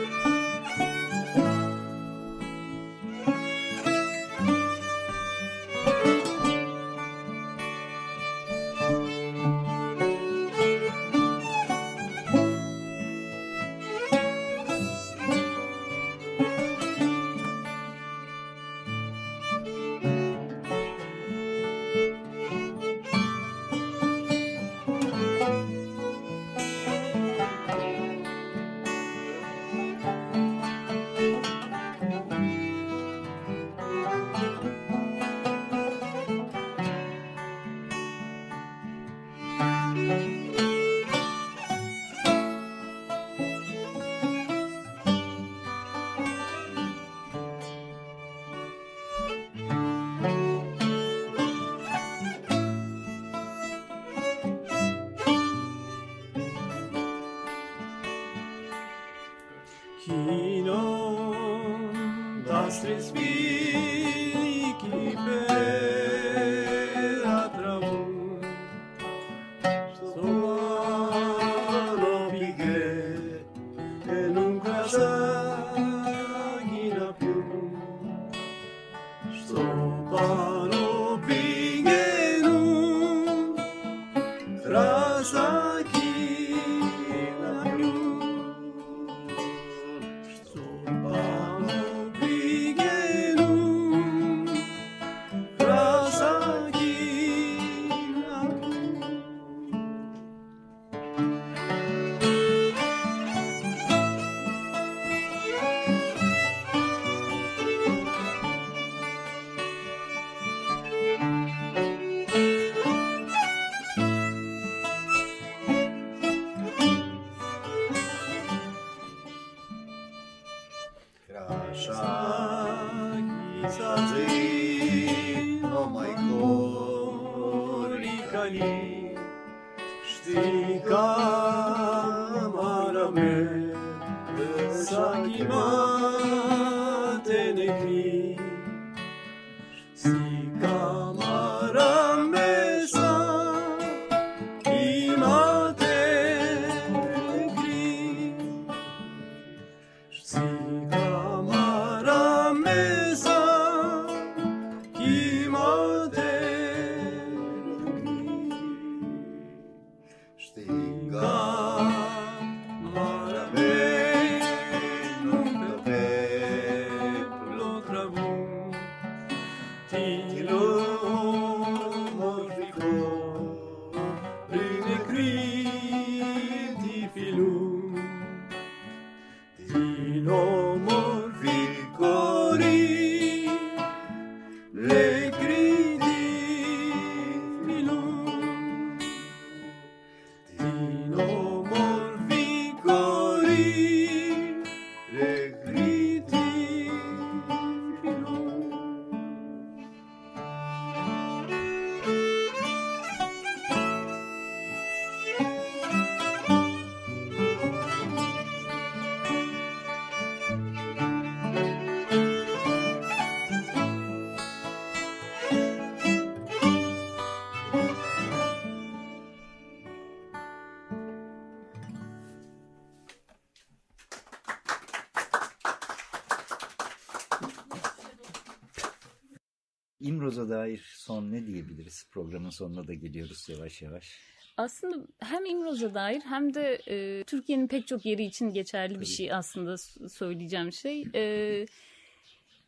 Programın sonuna da geliyoruz yavaş yavaş. Aslında hem İmroz'a dair hem de e, Türkiye'nin pek çok yeri için geçerli bir şey aslında söyleyeceğim şey. E,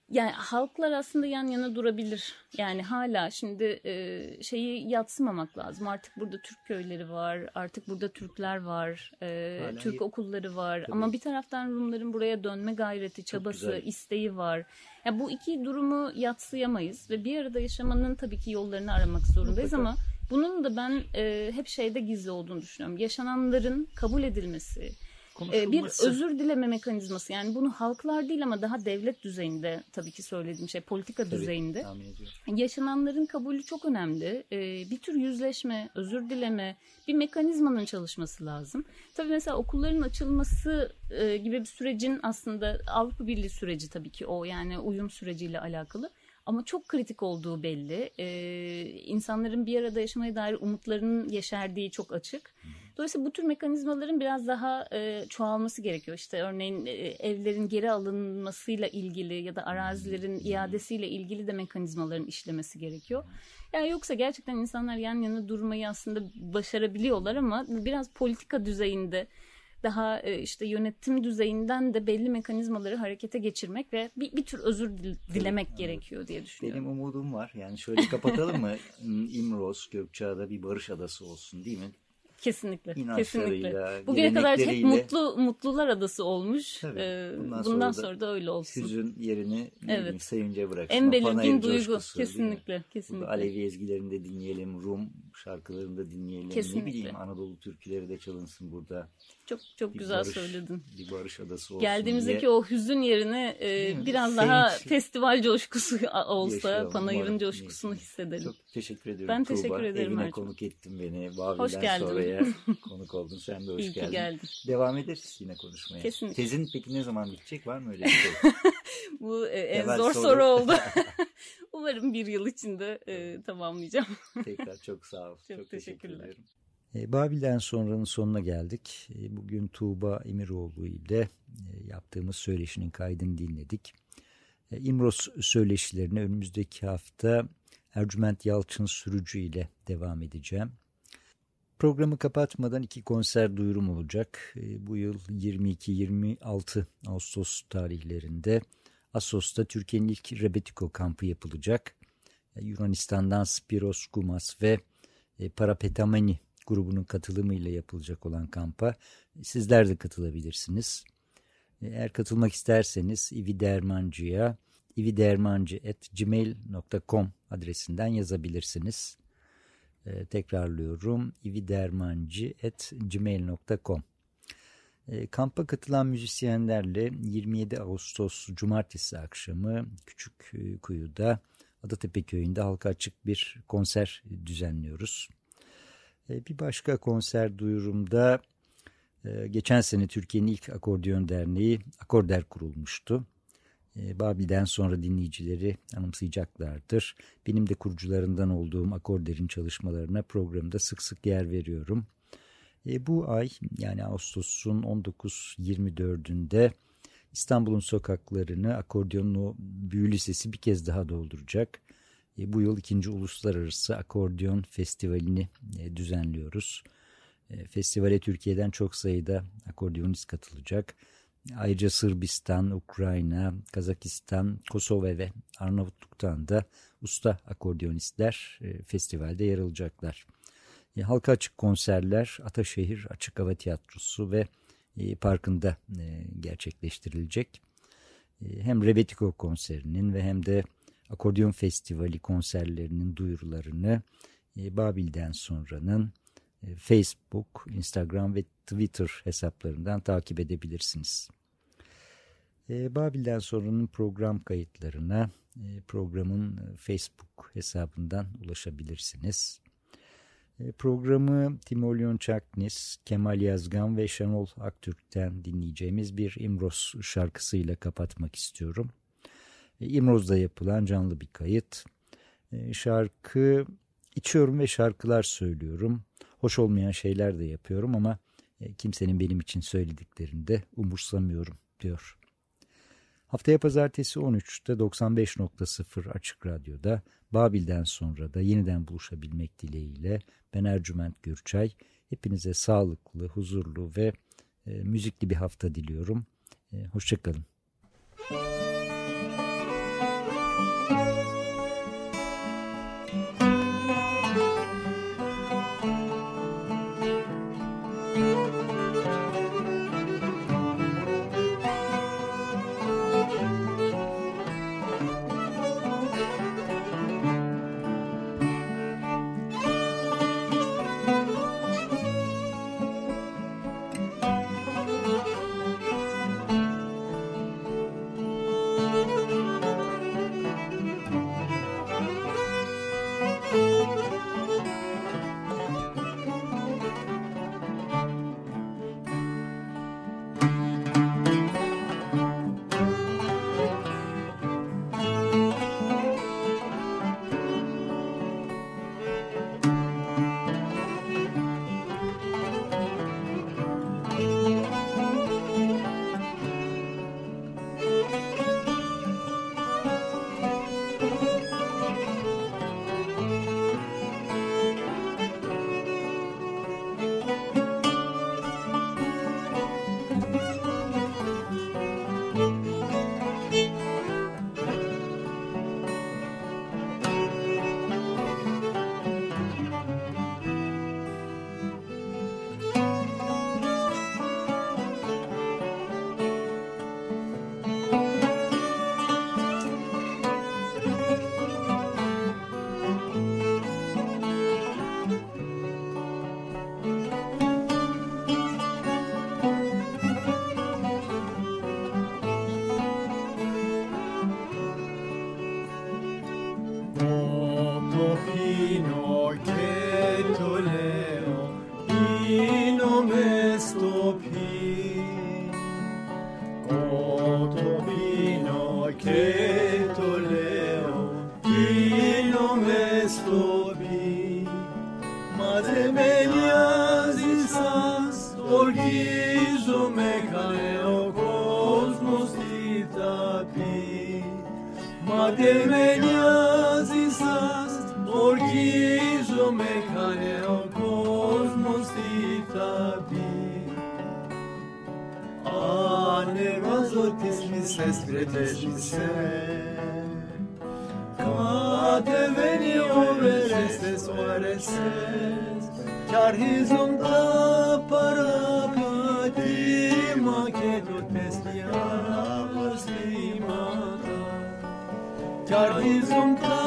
yani halklar aslında yan yana durabilir. Yani hala şimdi e, şeyi yatsımamak lazım. Artık burada Türk köyleri var, artık burada Türkler var, e, Hala Türk iyi. okulları var. Tabii. Ama bir taraftan Rumların buraya dönme gayreti, çabası, isteği var. Ya bu iki durumu yatsıyamayız ve bir arada yaşamanın tabii ki yollarını aramak zorundayız Mutlaka. ama bunun da ben e, hep şeyde gizli olduğunu düşünüyorum. Yaşananların kabul edilmesi, e, bir Konuşulması. özür dileme mekanizması yani bunu halklar değil ama daha devlet düzeyinde tabii ki söylediğim şey politika Tabii, düzeyinde yaşananların kabulü çok önemli. E, bir tür yüzleşme, özür dileme, bir mekanizmanın çalışması lazım. Tabii mesela okulların açılması e, gibi bir sürecin aslında Avrupa Birliği süreci tabii ki o yani uyum süreciyle alakalı. Ama çok kritik olduğu belli. Ee, insanların bir arada yaşamaya dair umutlarının yeşerdiği çok açık. Dolayısıyla bu tür mekanizmaların biraz daha e, çoğalması gerekiyor. İşte örneğin e, evlerin geri alınmasıyla ilgili ya da arazilerin iadesiyle ilgili de mekanizmaların işlemesi gerekiyor. Yani yoksa gerçekten insanlar yan yana durmayı aslında başarabiliyorlar ama biraz politika düzeyinde daha e, işte yönetim düzeyinden de belli mekanizmaları harekete geçirmek ve bir, bir tür özür dil- dilemek gerekiyor diye düşünüyorum. Benim umudum var. Yani şöyle kapatalım mı? Hmm, [laughs] İmroz Gökçeada bir barış adası olsun değil mi? Kesinlikle. Kesinlikle. Bugüne kadar hep mutlu mutlular adası olmuş. Tabii. Ee, Bundan bundan, sonra da sonra, da öyle olsun. Hüzün yerini Evet. bileyim, sevince bıraksın. En belirgin duygu. coşkusu, mi? Kesinlikle. Burada Kesinlikle. Alevi ezgilerini de dinleyelim, Rum şarkılarını da dinleyelim. Kesinlikle. Ne bileyim Anadolu türküleri de çalınsın burada. Çok çok Bir güzel barış, söyledin. Bir barış adası olsun Geldiğimizdeki diye o hüzün yerine e, biraz Sevinç. daha festival coşkusu olsa, yaşayalım. panayırın Umarım coşkusunu hissedelim. Çok teşekkür ediyorum Ben Tuğba. teşekkür ederim Evine konuk ettin beni. Hoş Babil'den geldin. sonraya [laughs] konuk oldun. Sen de hoş İyi geldin. geldin. Devam ederiz yine konuşmaya. Kesinlikle. Tezin peki ne zaman bitecek? Var mı öyle bir şey? [laughs] [laughs] Bu e, en Evvel zor soru. soru oldu. [laughs] [laughs] Umarım bir yıl içinde e, tamamlayacağım. Tekrar çok sağ ol. Çok teşekkürler. ederim. E, Babil'den sonranın sonuna geldik. E, Bugün Tuğba Emiroğlu ile e, yaptığımız söyleşinin kaydını dinledik. E, İmros söyleşilerine önümüzdeki hafta Ercüment Yalçın Sürücü ile devam edeceğim. Programı kapatmadan iki konser duyurum olacak. E, Bu yıl 22-26 Ağustos tarihlerinde Assos'ta Türkiye'nin ilk Rebetiko kampı yapılacak. E, Yunanistan'dan Spiros Kumas ve e, Parapetameni grubunun katılımıyla yapılacak olan kampa sizler de katılabilirsiniz. E, Eğer katılmak isterseniz ividermancı'ya ividermancı.gmail.com adresinden yazabilirsiniz. E, tekrarlıyorum ividermancı.gmail.com e, Kampa katılan müzisyenlerle 27 Ağustos Cumartesi akşamı Küçük e, Kuyu'da Adatepe Köyü'nde halka açık bir konser düzenliyoruz. E, Bir başka konser duyurumda geçen sene Türkiye'nin ilk akordeon derneği Akorder kurulmuştu. E, Babil'den sonra dinleyicileri anımsayacaklardır. Benim de kurucularından olduğum Akorder'in çalışmalarına programda sık sık yer veriyorum. E, bu ay yani Ağustos'un 19-24'ünde İstanbul'un sokaklarını akordeonlu büyülü sesi bir kez daha dolduracak. E, bu yıl ikinci Uluslararası Akordeon Festivali'ni e, düzenliyoruz. E, festivale Türkiye'den çok sayıda akordeonist katılacak. Ayrıca Sırbistan, Ukrayna, Kazakistan, Kosova ve Arnavutluk'tan da usta akordeonistler e, festivalde yer alacaklar. E, halka açık konserler Ataşehir Açık Hava Tiyatrosu ve e, parkında gerçekleştirilecek. Hem Rebetiko konserinin ve hem de Akordeon Festivali konserlerinin duyurularını Babil'den sonranın Facebook, Instagram ve Twitter hesaplarından takip edebilirsiniz. E, Babil'den sonranın program kayıtlarına e, programın e, Facebook hesabından ulaşabilirsiniz. E, Programı Timolyon Çaknis, Kemal Yazgan ve Şenol Aktürk'ten dinleyeceğimiz bir İmroz şarkısıyla kapatmak istiyorum. E, İmroz'da yapılan canlı bir kayıt. Şarkı içiyorum ve şarkılar söylüyorum. Hoş olmayan şeyler de yapıyorum ama kimsenin benim için söylediklerini de umursamıyorum diyor. Haftaya pazartesi 13'te 95.0 Açık Radyo'da Babil'den sonra da yeniden buluşabilmek dileğiyle ben Ercüment Gürçay. Hepinize sağlıklı, huzurlu ve e, müzikli bir hafta diliyorum. E, Hoşçakalın. Thank horizontal.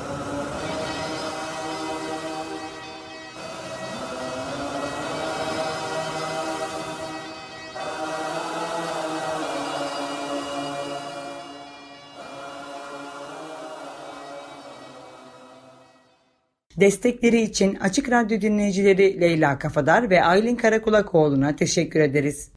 Destekleri için Açık Radyo dinleyicileri Leyla Kafadar ve Aylin Karakulakoğlu'na teşekkür ederiz.